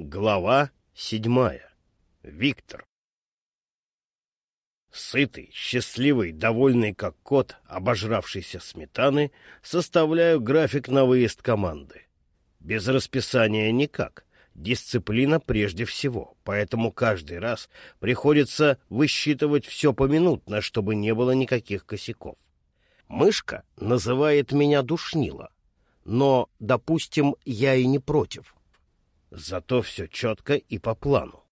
Глава седьмая. Виктор. Сытый, счастливый, довольный как кот, обожравшийся сметаны, составляю график на выезд команды. Без расписания никак. Дисциплина прежде всего, поэтому каждый раз приходится высчитывать все поминутно, чтобы не было никаких косяков. Мышка называет меня душнило, но, допустим, я и не против. Зато все четко и по плану.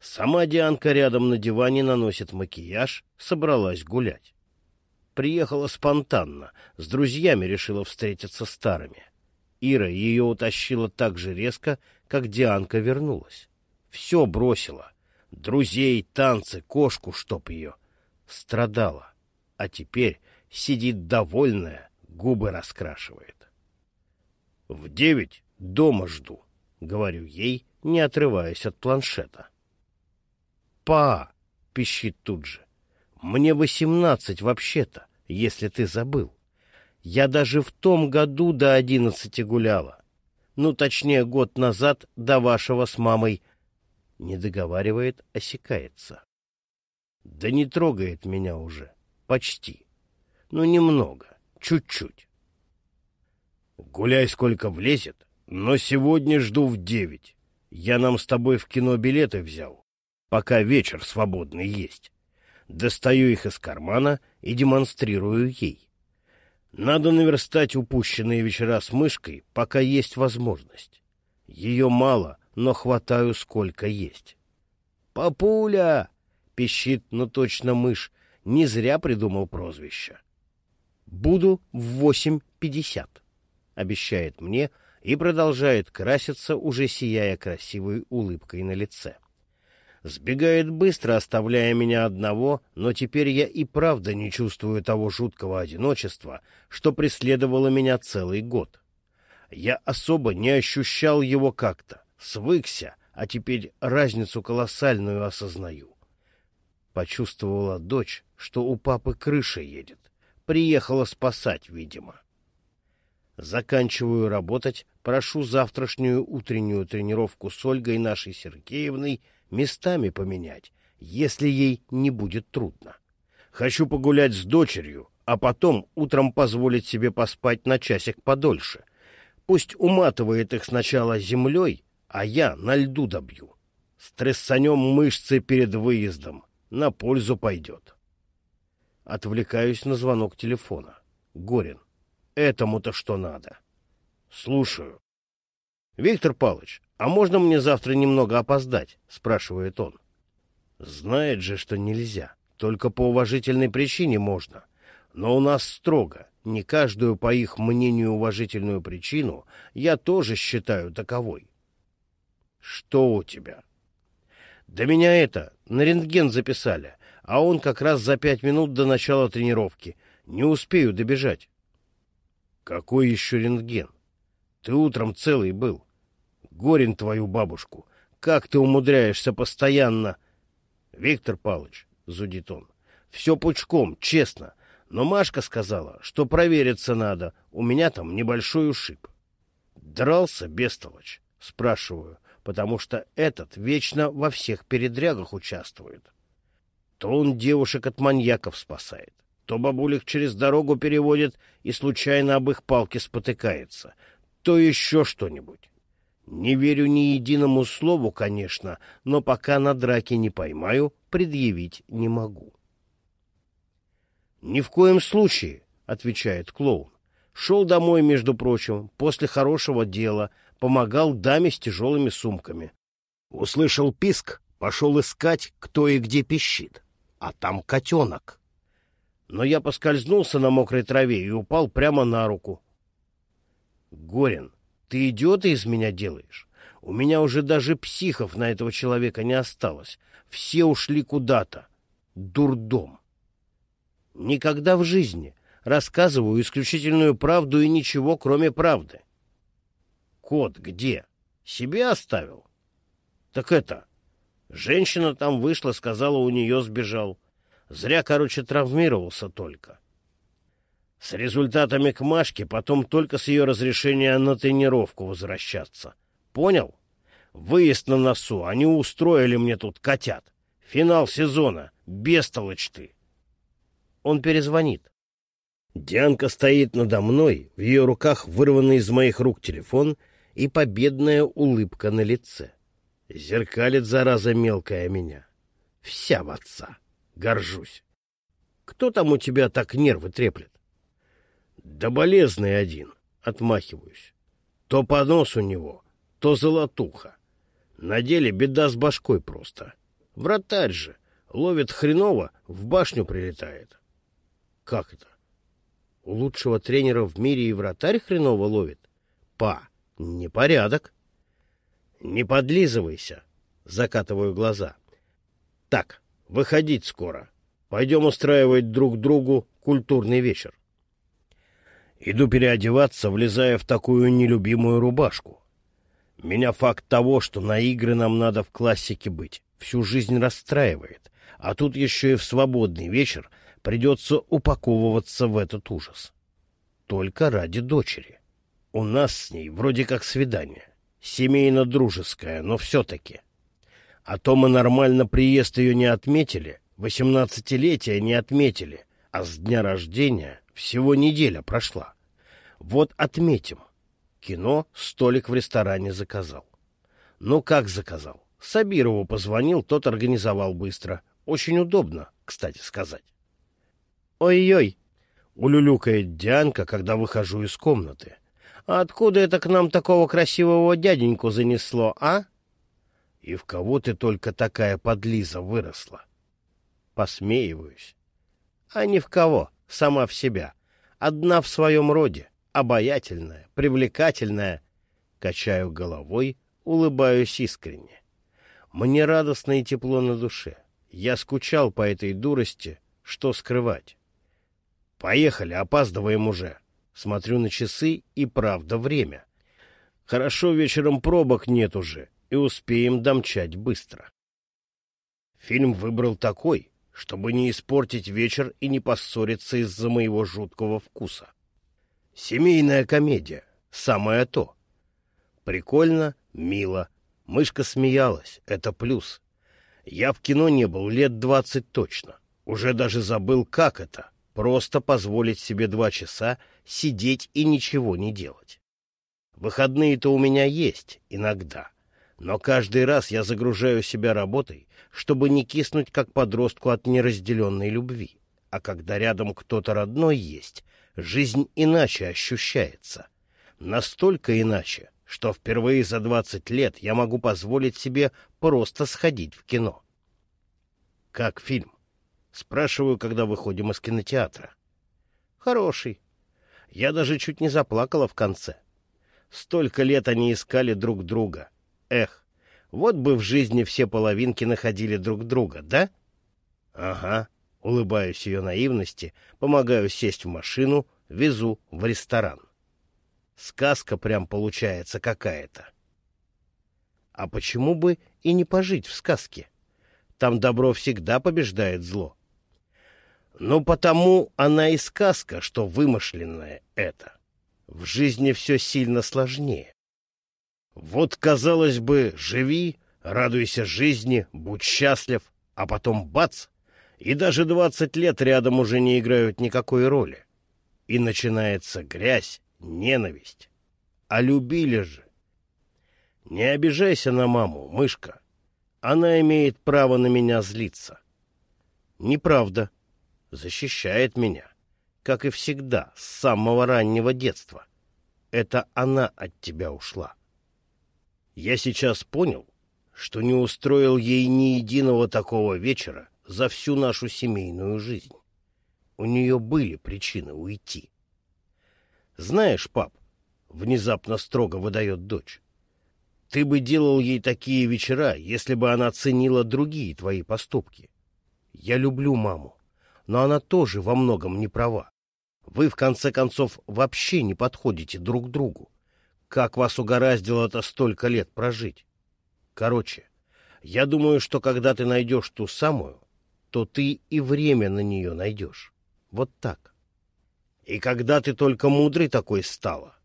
Сама Дианка рядом на диване наносит макияж, собралась гулять. Приехала спонтанно, с друзьями решила встретиться старыми. Ира ее утащила так же резко, как Дианка вернулась. Все бросила. Друзей, танцы, кошку, чтоб ее. Страдала. А теперь сидит довольная, губы раскрашивает. В девять дома жду. — говорю ей, не отрываясь от планшета. «Па!» — пищит тут же. «Мне восемнадцать вообще-то, если ты забыл. Я даже в том году до одиннадцати гуляла. Ну, точнее, год назад до вашего с мамой...» Не договаривает, осекается. «Да не трогает меня уже. Почти. Ну, немного. Чуть-чуть. Гуляй, сколько влезет, но сегодня жду в девять. Я нам с тобой в кино билеты взял, пока вечер свободный есть. Достаю их из кармана и демонстрирую ей. Надо наверстать упущенные вечера с мышкой, пока есть возможность. Ее мало, но хватаю сколько есть. «Папуля!» — пищит, но точно мышь. Не зря придумал прозвище. «Буду в восемь пятьдесят», — обещает мне, — и продолжает краситься, уже сияя красивой улыбкой на лице. Сбегает быстро, оставляя меня одного, но теперь я и правда не чувствую того жуткого одиночества, что преследовало меня целый год. Я особо не ощущал его как-то, свыкся, а теперь разницу колоссальную осознаю. Почувствовала дочь, что у папы крыша едет. Приехала спасать, видимо. Заканчиваю работать, прошу завтрашнюю утреннюю тренировку с Ольгой нашей Сергеевной местами поменять, если ей не будет трудно. Хочу погулять с дочерью, а потом утром позволить себе поспать на часик подольше. Пусть уматывает их сначала землей, а я на льду добью. Стрессанем мышцы перед выездом. На пользу пойдет. Отвлекаюсь на звонок телефона. Горин. Этому-то что надо. Слушаю. Виктор Павлович, а можно мне завтра немного опоздать? Спрашивает он. Знает же, что нельзя. Только по уважительной причине можно. Но у нас строго. Не каждую, по их мнению, уважительную причину я тоже считаю таковой. Что у тебя? Да меня это, на рентген записали, а он как раз за пять минут до начала тренировки. Не успею добежать. Какой еще рентген? Ты утром целый был. Горин твою бабушку. Как ты умудряешься постоянно... Виктор Павлович, — зудит он, — все пучком, честно. Но Машка сказала, что провериться надо. У меня там небольшой ушиб. Дрался, бестолочь? Спрашиваю, потому что этот вечно во всех передрягах участвует. То он девушек от маньяков спасает, то бабулек через дорогу переводит и случайно об их палке спотыкается, то еще что-нибудь. Не верю ни единому слову, конечно, но пока на драке не поймаю, предъявить не могу. «Ни в коем случае», — отвечает клоун. «Шел домой, между прочим, после хорошего дела, помогал даме с тяжелыми сумками. Услышал писк, пошел искать, кто и где пищит. А там котенок но я поскользнулся на мокрой траве и упал прямо на руку. Горин, ты идиота из меня делаешь? У меня уже даже психов на этого человека не осталось. Все ушли куда-то. Дурдом. Никогда в жизни. Рассказываю исключительную правду и ничего, кроме правды. Кот где? Себе оставил? Так это... Женщина там вышла, сказала, у нее сбежал. Зря, короче, травмировался только. С результатами к Машке потом только с ее разрешения на тренировку возвращаться. Понял? Выезд на носу, они устроили мне тут котят. Финал сезона, бестолочь ты. Он перезвонит. Дианка стоит надо мной, в ее руках вырванный из моих рук телефон и победная улыбка на лице. Зеркалит, зараза мелкая, меня. Вся в отца. Горжусь. Кто там у тебя так нервы треплет? Да болезный один. Отмахиваюсь. То понос у него, то золотуха. На деле беда с башкой просто. Вратарь же. Ловит хреново, в башню прилетает. Как это? У лучшего тренера в мире и вратарь хреново ловит? Па, непорядок. Не подлизывайся, закатываю глаза. Так, выходить скоро. Пойдем устраивать друг другу культурный вечер. Иду переодеваться, влезая в такую нелюбимую рубашку. Меня факт того, что на игры нам надо в классике быть, всю жизнь расстраивает, а тут еще и в свободный вечер придется упаковываться в этот ужас. Только ради дочери. У нас с ней вроде как свидание. Семейно-дружеское, но все-таки. А то мы нормально приезд ее не отметили, восемнадцатилетия не отметили, а с дня рождения всего неделя прошла. Вот отметим. Кино столик в ресторане заказал. Ну, как заказал? Сабирову позвонил, тот организовал быстро. Очень удобно, кстати сказать. «Ой-ой!» — улюлюкает Дианка, когда выхожу из комнаты. «А откуда это к нам такого красивого дяденьку занесло, а?» «И в кого ты только такая подлиза выросла?» Посмеиваюсь. «А ни в кого, сама в себя. Одна в своем роде обаятельная, привлекательная. Качаю головой, улыбаюсь искренне. Мне радостно и тепло на душе. Я скучал по этой дурости, что скрывать. Поехали, опаздываем уже. Смотрю на часы, и правда время. Хорошо, вечером пробок нет уже, и успеем домчать быстро. Фильм выбрал такой, чтобы не испортить вечер и не поссориться из-за моего жуткого вкуса. Семейная комедия. Самое то. Прикольно, мило. Мышка смеялась. Это плюс. Я в кино не был лет двадцать точно. Уже даже забыл, как это. Просто позволить себе два часа сидеть и ничего не делать. Выходные-то у меня есть иногда. Но каждый раз я загружаю себя работой, чтобы не киснуть как подростку от неразделенной любви. А когда рядом кто-то родной есть, жизнь иначе ощущается. Настолько иначе, что впервые за двадцать лет я могу позволить себе просто сходить в кино. «Как фильм?» — спрашиваю, когда выходим из кинотеатра. «Хороший. Я даже чуть не заплакала в конце. Столько лет они искали друг друга. Эх, вот бы в жизни все половинки находили друг друга, да?» «Ага», Улыбаюсь ее наивности, помогаю сесть в машину, везу в ресторан. Сказка прям получается какая-то. А почему бы и не пожить в сказке? Там добро всегда побеждает зло. Ну, потому она и сказка, что вымышленное это. В жизни все сильно сложнее. Вот, казалось бы, живи, радуйся жизни, будь счастлив, а потом бац, и даже двадцать лет рядом уже не играют никакой роли. И начинается грязь, ненависть. А любили же. Не обижайся на маму, мышка. Она имеет право на меня злиться. Неправда. Защищает меня. Как и всегда, с самого раннего детства. Это она от тебя ушла. Я сейчас понял, что не устроил ей ни единого такого вечера, за всю нашу семейную жизнь. У нее были причины уйти. Знаешь, пап, внезапно строго выдает дочь, ты бы делал ей такие вечера, если бы она ценила другие твои поступки. Я люблю маму, но она тоже во многом не права. Вы, в конце концов, вообще не подходите друг другу. Как вас угораздило это столько лет прожить? Короче, я думаю, что когда ты найдешь ту самую, то ты и время на нее найдешь. Вот так. И когда ты только мудрый такой стала?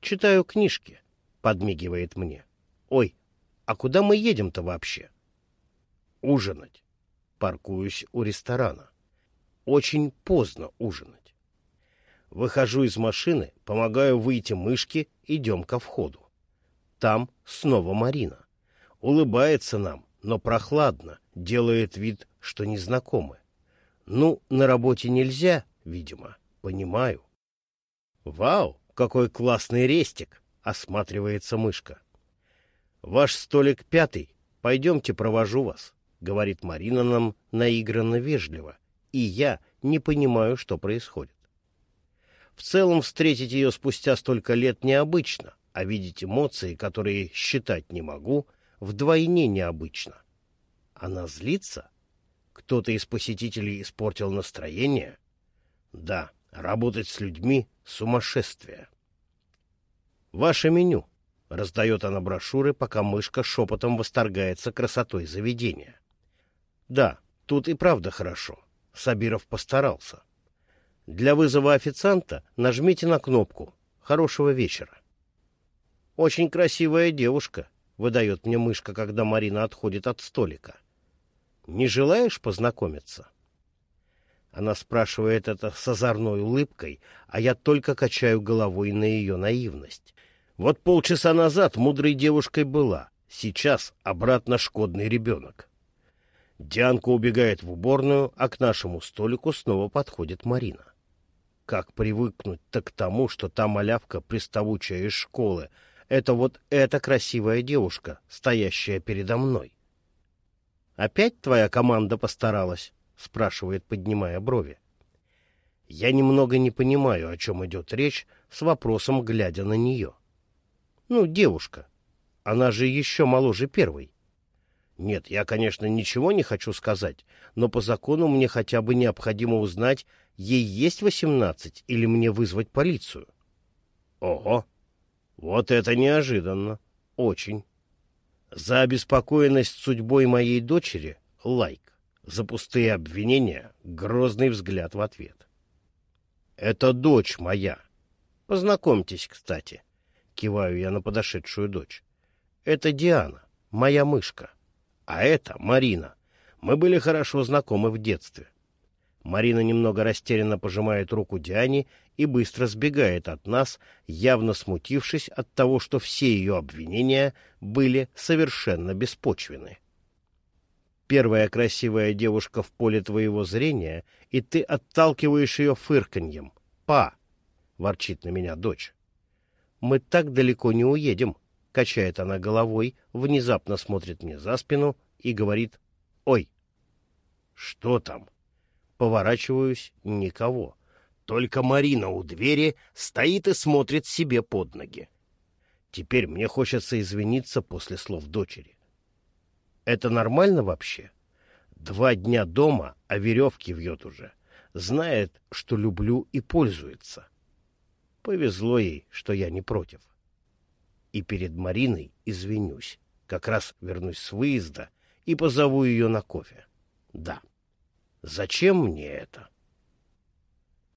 Читаю книжки, подмигивает мне. Ой, А куда мы едем-то вообще? Ужинать. Паркуюсь у ресторана. Очень поздно ужинать. Выхожу из машины, помогаю выйти мышке, идем ко входу. Там снова Марина. Улыбается нам, но прохладно, делает вид, что незнакомы. Ну, на работе нельзя, видимо, понимаю. Вау, какой классный рестик, осматривается мышка. Ваш столик пятый, пойдемте провожу вас, говорит Марина нам наигранно вежливо, и я не понимаю, что происходит. В целом встретить ее спустя столько лет необычно, а видеть эмоции, которые считать не могу, вдвойне необычно. Она злится? Кто-то из посетителей испортил настроение? Да, работать с людьми — сумасшествие. «Ваше меню», — раздает она брошюры, пока мышка шепотом восторгается красотой заведения. «Да, тут и правда хорошо. Сабиров постарался. Для вызова официанта нажмите на кнопку «Хорошего вечера». «Очень красивая девушка», — выдает мне мышка, когда Марина отходит от столика. Не желаешь познакомиться?» Она спрашивает это с озорной улыбкой, а я только качаю головой на ее наивность. Вот полчаса назад мудрой девушкой была, сейчас обратно шкодный ребенок. Дианка убегает в уборную, а к нашему столику снова подходит Марина. Как привыкнуть-то к тому, что та малявка приставучая из школы, это вот эта красивая девушка, стоящая передо мной. «Опять твоя команда постаралась?» — спрашивает, поднимая брови. Я немного не понимаю, о чем идет речь, с вопросом глядя на нее. «Ну, девушка. Она же еще моложе первой». Нет, я, конечно, ничего не хочу сказать, но по закону мне хотя бы необходимо узнать, ей есть восемнадцать или мне вызвать полицию. Ого! Вот это неожиданно. Очень. За обеспокоенность судьбой моей дочери — лайк. За пустые обвинения — грозный взгляд в ответ. «Это дочь моя. Познакомьтесь, кстати». Киваю я на подошедшую дочь. «Это Диана, моя мышка. А это Марина. Мы были хорошо знакомы в детстве. Марина немного растерянно пожимает руку Диане и быстро сбегает от нас, явно смутившись от того, что все ее обвинения были совершенно беспочвены. Первая красивая девушка в поле твоего зрения, и ты отталкиваешь ее фырканьем. «Па!» — ворчит на меня дочь. «Мы так далеко не уедем», — качает она головой, внезапно смотрит мне за спину и говорит «Ой!» «Что там?» Поворачиваюсь — никого. Только Марина у двери стоит и смотрит себе под ноги. Теперь мне хочется извиниться после слов дочери. Это нормально вообще? Два дня дома, а веревки вьет уже. Знает, что люблю и пользуется. Повезло ей, что я не против. И перед Мариной извинюсь. Как раз вернусь с выезда и позову ее на кофе. Да. Зачем мне это?